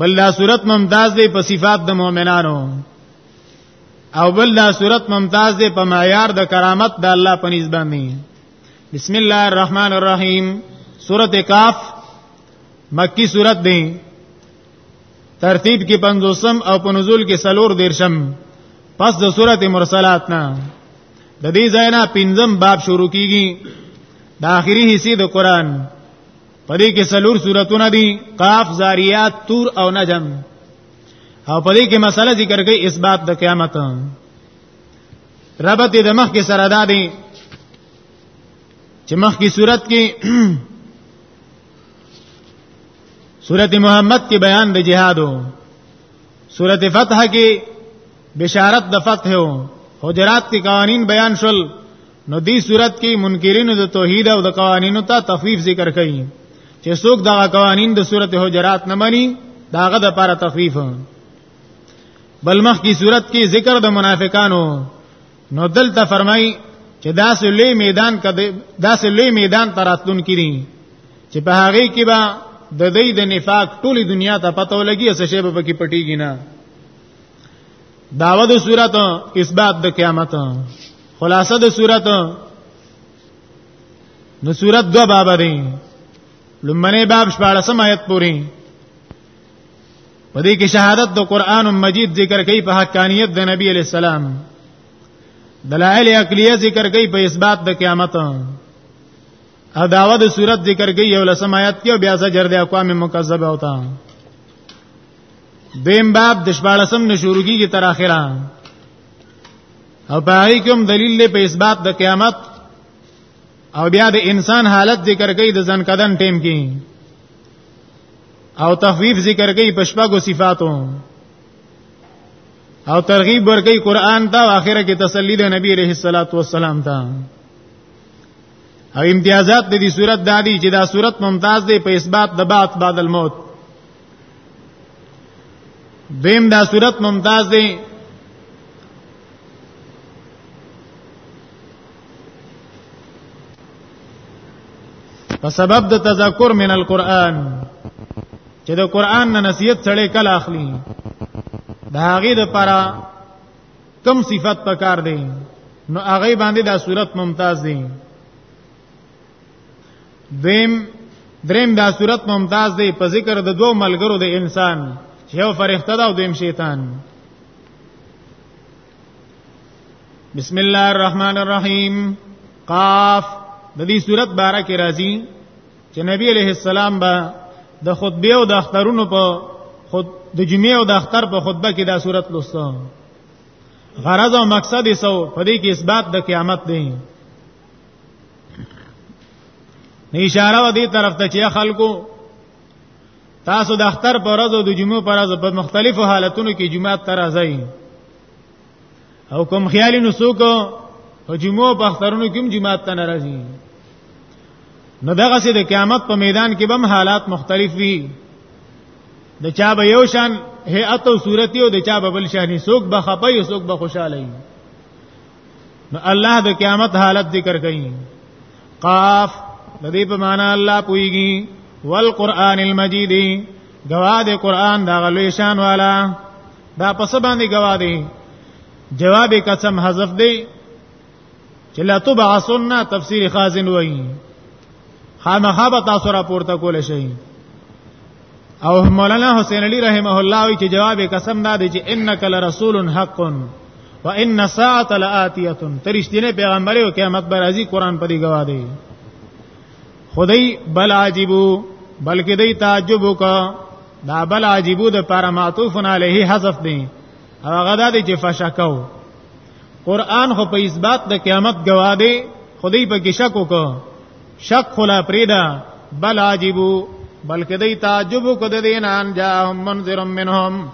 بل دا صورت ممتاز دی په صفات د مؤمنانو او بل دا صورت ممتاز دی په معیار د کرامت د الله په نسبت باندې بسم الله الرحمن الرحیم سورۃ کاف مکی سورۃ دی ترتیب کې 50م او په نزول کې سلور دیرشم پس د سورۃ مرسلات نه د دې ځای نه پنځم باب شروع کیږي د آخري حصے د قران پدې کې څلور سوراتونه دي قاف زاریات تور او نجم او پدې کې مسله ذکر کوي اثبات د قیامت ربط د مخ کې سره ده دي چې مخ کې صورت کې سورت محمد کې بیان د جهادو سورت فتح کې بشارت د فتح او حجرات کې قوانین بیان شول نو دې صورت کې منکرینو د توحید او د قوانینو ته تخفیف ذکر کړي چې څوک دا قوانین د سورته حجرات نه مني داغه د لپاره تخفیف بل مخ کی صورت کې ذکر د منافقانو نو دلته فرمای چې دا سلی میدان کده دا سلی میدان تراتون کړي چې په هغه کې به د دې د نفاق ټوله دنیا ته پته ولګي څه شی به پکې پټیږي نه داوه د صورت اثبات د قیامت خلاصه د صورت نو صورت دو باب دی لمنه باب 14 آیت پوری پدې کې شهادت د قران مجید ذکر کوي په حقانیت د نبی علی السلام دلائل عقلیه ذکر کوي په اثبات د قیامت او داوه د صورت ذکر کوي یو لسم آیت کې بیا زجر د اقوام مکذبه ہوتا دیم باب د شپاړسم نه شروع کیږي تر اخره او په هغه کوم دلیل له په اسباب د قیامت او بیا د انسان حالت ذکر کوي د ځن کدن ټیم کې او تخفیف ذکر کوي په شپږو صفاتو او ترغیب ورکړي قران ته او اخره کې تسلی د نبی عليه الصلاه والسلام ته او امتیازات د دې صورت دادی چې دا صورت ممتاز دی په اثبات د بعد بعد الموت دیم دا صورت ممتاز دی په سبب د تذکر من القرآن چې د قرآن نه نصیحت سره کله اخلي دا هغه د پاره کم صفت پکار دی نو هغه باندې دا صورت ممتاز دی دیم دریم دا صورت ممتاز دی په ذکر د دوه ملګرو د انسان یو فرښتہ دا او دیم شیطان بسم الله الرحمن الرحیم قاف د دې صورت باره کې راځي چې نبی علیہ السلام به د خطبه او د اخترونو په خود د جمعې او د اختر په خطبه کې دا صورت لوسته غرض او مقصد یې سو په دې کې اثبات د قیامت دی اشاره و دې طرف ته چې خلکو تاسو د اختر پر ورځ او د جمعې پر ورځ په مختلفو حالتونو کې جمعه تر راځي او کوم خیالي نو څوک او جمعه په اخترونو کې جمعه ته ناراضي نو دغه سي د قیامت په میدان کې بم حالات مختلف وي د چا به یو شان هيئت او صورتي او د چا به بل شان څوک به خپي څوک به خوشاله وي نو الله د قیامت حالت ذکر کوي قاف د دې په معنا الله پويږي والقران المجید گواد قران دا غلوی شان والا دا پس باندې گوادي جواب قسم حذف دی چې لا تبعثن تفسیر خازن وایي خامخابه تاسو را پورته کول شي او مولانا حسین علی رحمه الله وی چې جواب قسم دا دی چې انک لرسول حق و ان ساعت لاتیه ترشتینه پیغمبر او قیامت بر ازي قران پرې گوا دی خدای بل عجیبو بلکې دی تعجب وکا دا بل عجیبو د پر معطوف علیه حذف دی هغه دا دی چې فشکاو قران خو په اثبات د قیامت گوا دی خدای په کې شک وکړ شک خلا پریدا بل عجبو بلکې دی تعجب کو د دینان جاءهم منذر منهم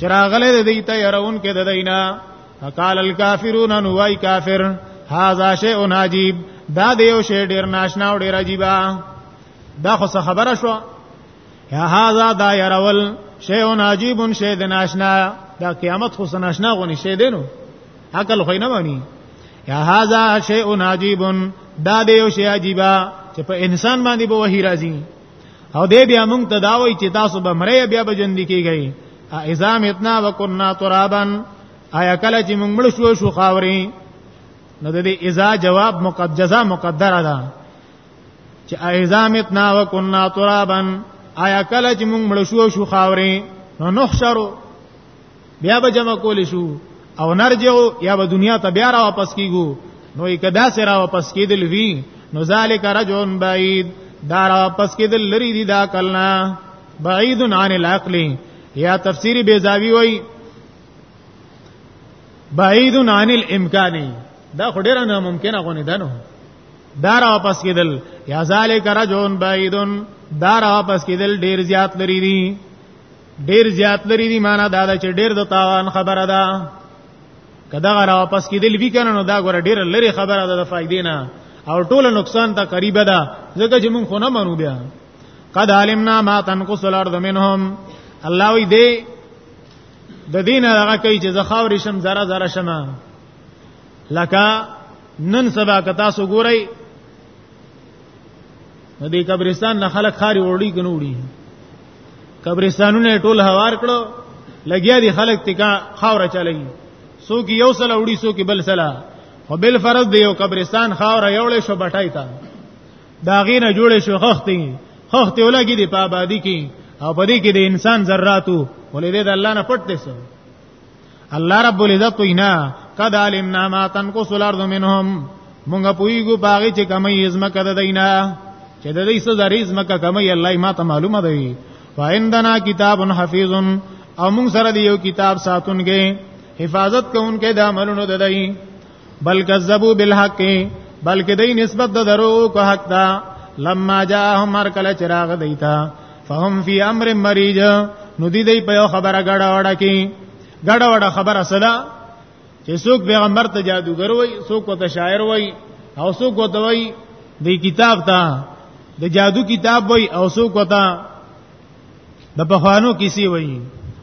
چراغله د دیته يرون کې د دینا فقال الكافرون نوای کافر هاذا شیء عجیب دا د یو شی ډیر ناشنا او ډیر عجیبا دا خو څه خبره شو یا هاذا دا يرول شیء عجیب شی د ناشنا دا قیامت خو ناشنا غونی شی دینو عقل خو نه مانی یا هاذا شیء عجیب دا دی یو شی عجیبا چې په انسان باندې به وحی راځي او دې بیا موږ ته دا وایي چې تاسو به مړی بیا به ژوند کیږئ اذا متنا وکنا ترابا آیا کله چې موږ مړ شو شو خاوري نو د دې اذا جواب مقدجزه مقدره ده چې اذا متنا وکنا ترابا آیا کله چې موږ مړ شو شو خاوري نو نحشرو بیا به جمع کول شو او نرجو یا به دنیا ته بیا را واپس کیګو نو یک دا سره واپس کیدل وی نو ذالک رجون بعید دا را واپس کیدل لري دي دا کلنا بعید عن العقل یا تفسیر بیزاوی وای بعید عن الامکان دا خو ډیر نه ممکنه غونې ده نو دا را واپس کیدل یا ذالک رجون بعیدن دا را واپس کیدل ډیر زیات لري دي ډیر زیات لري دی معنا دا ده چې ډیر د تاوان خبره ده کدا غره واپس کیدل وی کنه نو دا غره ډیر لري خبره ده د فائدې نه او ټول نقصان ته قریب ده ځکه چې مونږ خو نه منو بیا قد علمنا ما تنقص الارض منهم الله وی دی د دین هغه کوي چې زخاور شم زره زره شمه لکه نن سبا که تاسو ګورئ نو دې قبرستان نه خلک خاري وړي کنه وړي قبرستانونه ټول هوار کړو لګیا دي خلک تکا خاور چلایي سو کې یو سلا وړي سو کې بل سلا او بل فرض دی یو قبرستان خاور یوړې شو بټای تا دا غینه جوړې شو خختي خختي ولګي دي په آبادی کې او په دې کې د انسان ذراتو ولې د الله نه پټ دي سو الله رب العزت وینا قد علمنا ما تنقص الارض منهم مونږ پویګو باغی چې کمی ازمه کده دینا چې د دې سزا ریزمه کمی الله ما ته معلومه دی وعندنا کتاب حفیظ او مونږ سره دی یو کتاب ساتونګي حفاظت کوونکې د عملونو ددای بل کذبوا بالحق بلکې دای نسبت د درو کو حق دا لما جاءهم مرکل چراغ دیتا فهم فی امر مریج نو دی دی په خبره غړا وړه کی غړا وړه خبره صدا چې څوک پیغمبر ته جادوګر وای څوک ته شاعر وای او څوک ته وای دی کتاب ته د جادو کتاب وای او څوک ته د بخوانو کیسی وای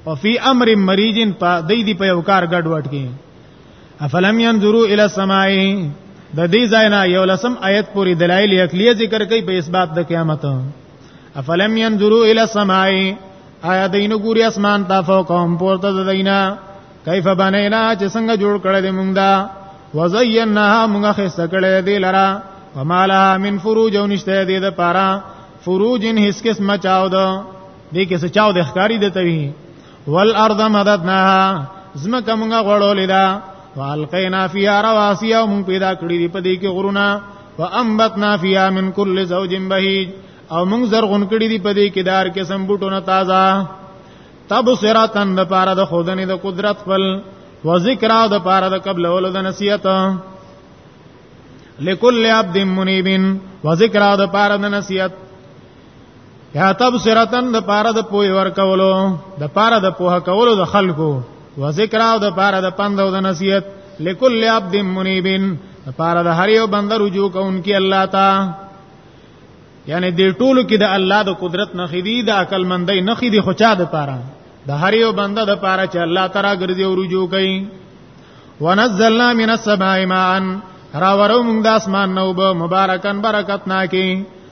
او فی امر مریجن په دای دی په یو کار غډ وټ کی افلم ينظروا الى السماء د دې ځای نه یو لسم آیت پوری دلایل عقلیه ذکر کوي په اسباب د قیامت افلم ينظروا الى السماء آیا دین ګوري اسمان تا فوقهم پورته د دینا کیف بنینا چې څنګه جوړ کړی دی موږ دا وزیناها موږ خسته کړی دی لرا وما لها من فروج او نشته دی د پارا فروجن هیڅ قسم چاو ده دې کې څه چاو د ښکاری د توی والارض مددناها زمکه مونږه غړولې ده والقینا فیها رواسیا مونږ پیدا کړی دی په دې کې غرونه وانبتنا فیها من کل زوج بهیج او مونږ زرغون کړی دی په دې کې دار کې سم بوټونه تازه تبصرتن د پاره د خودنې د قدرت خپل و ذکر د پاره د قبل ول د نصیحت لکل عبد منیبن و ذکر د پاره د نصیحت یا تبصرتن د پاره د پوی ور کولو د پاره د پوها کولو د خلکو و ذکر او د پاره د پند او د نصیحت لکل عبد منیبین د پاره د هر یو بنده رجوع کوونکی الله تا یعنی د ټولو کې د الله د قدرت نه خېدی د عقل مندۍ نه خېدی خو چا د پاره د هر یو بنده د پاره چې الله تعالی ګرځي او رجوع کوي ونزلنا من السماء ماء راورو موږ د اسمان نوبه مبارکان برکت ناکي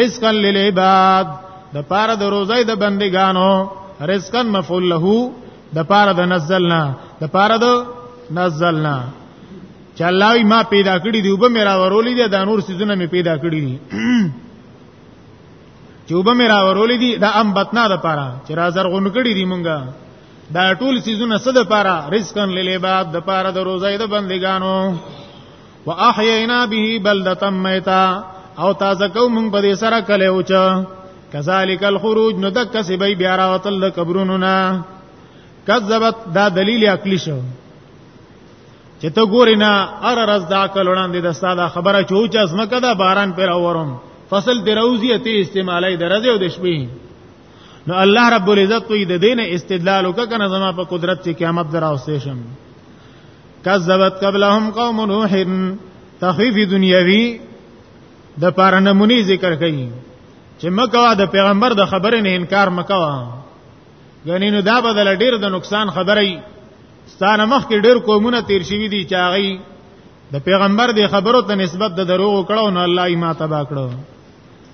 رزقا للعباد د پاره د روزي د بندګانو رزقا مفعول له د پاره د نزلنا د پاره د نزلنا چې الله ما پیدا کړی دی وبه میرا ورولې دی د نور سيزونه می پیدا کړی دي چې وبه میرا ورولې دي د ام بتنا د پاره چې را زرغون کړی دی مونږه دا ټول سيزونه صد پاره رزقا للعباد د پاره د روزي د بندګانو واحیینا به بلدتا میتا او تازه کو مونږ په دې سره کله اوچ کذالک الخروج نو دک سی بی بیا راوتل قبرونو نا کذبت دا دلیل عقلی شو چې ته ګورې نه ار رز دا کل وړاندې د ساده خبره چوچ از مکه دا باران پر اورم فصل د روزی ته استعمالای د رزه او د شپې نو الله رب العزت وی د دین استدلال وکنه زما په قدرت چې قیامت دراوسته شم کذبت قبلهم قوم نوح تخفیف دنیوی د پاره نمونی ذکر کړي چې مکوا د پیغمبر د خبرې نه انکار مکوا غنی نو دا بدل ډیر د نقصان خبرې ستانه مخ کې ډیر قومونه تیر شوی دي چې هغه د پیغمبر د خبرو ته نسبت د دروغ کړو نو الله یې ما تبا کړو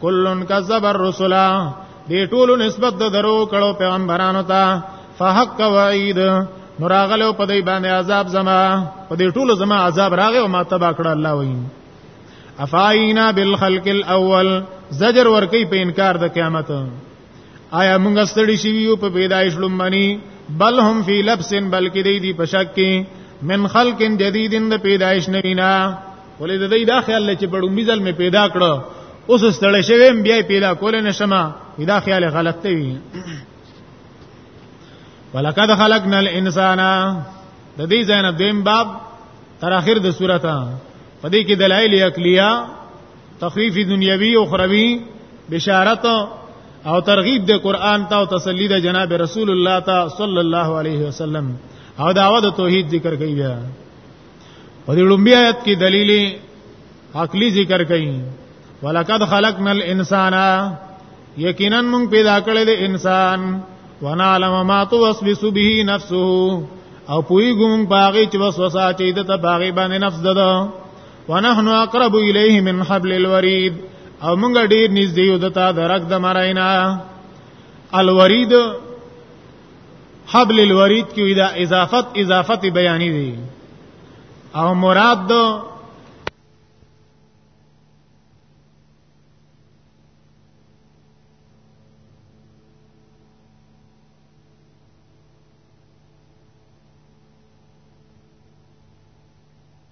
کلن کذب الرسل دې ټول نسبت د درو کړو پیغمبرانو ته فحق وعید نو راغلو په دې باندې عذاب زما په دې ټول زما عذاب راغی او ما تبا کړ الله وایي افاینا بالخلق الاول زجر ورکی په انکار د قیامت آیا موږ ستړي شوی یو په پیدایش لمنی بل هم فی لبس بلکې دی دی پشک کې من خلق جدید د پیدایش نوینا ولې د دې دا خیال چې په ډومبي ځل می پیدا کړو اوس ستړی شوم بیا پیدا کول نه شمه دا خیال غلط دی ولقد خلقنا الانسان د دې ځای نه دیم باب تر اخر د سورته په دې کې دلایل عقلیه تخفیف دنیوي او اخروی بشارت او ترغیب د قران ته او تسلی د جناب رسول الله ته صلی الله علیه وسلم او دعوت توحید ذکر کوي بیا په دې لومبي آیت کې دلیل عقلی ذکر کوي ولقد خلقنا الانسان یقینا موږ پیدا کړل د انسان ونعلم ما توسوس به نفسه او پوی ګم باغی چې وسوسه چي د باغی باندې نفس دده ونحن اقرب الیه من حبل الورید او موږ ډیر نږدې یو دتا درک د مراینا الورید حبل الورید کې دا اضافت اضافت بیانی دی او مراد دو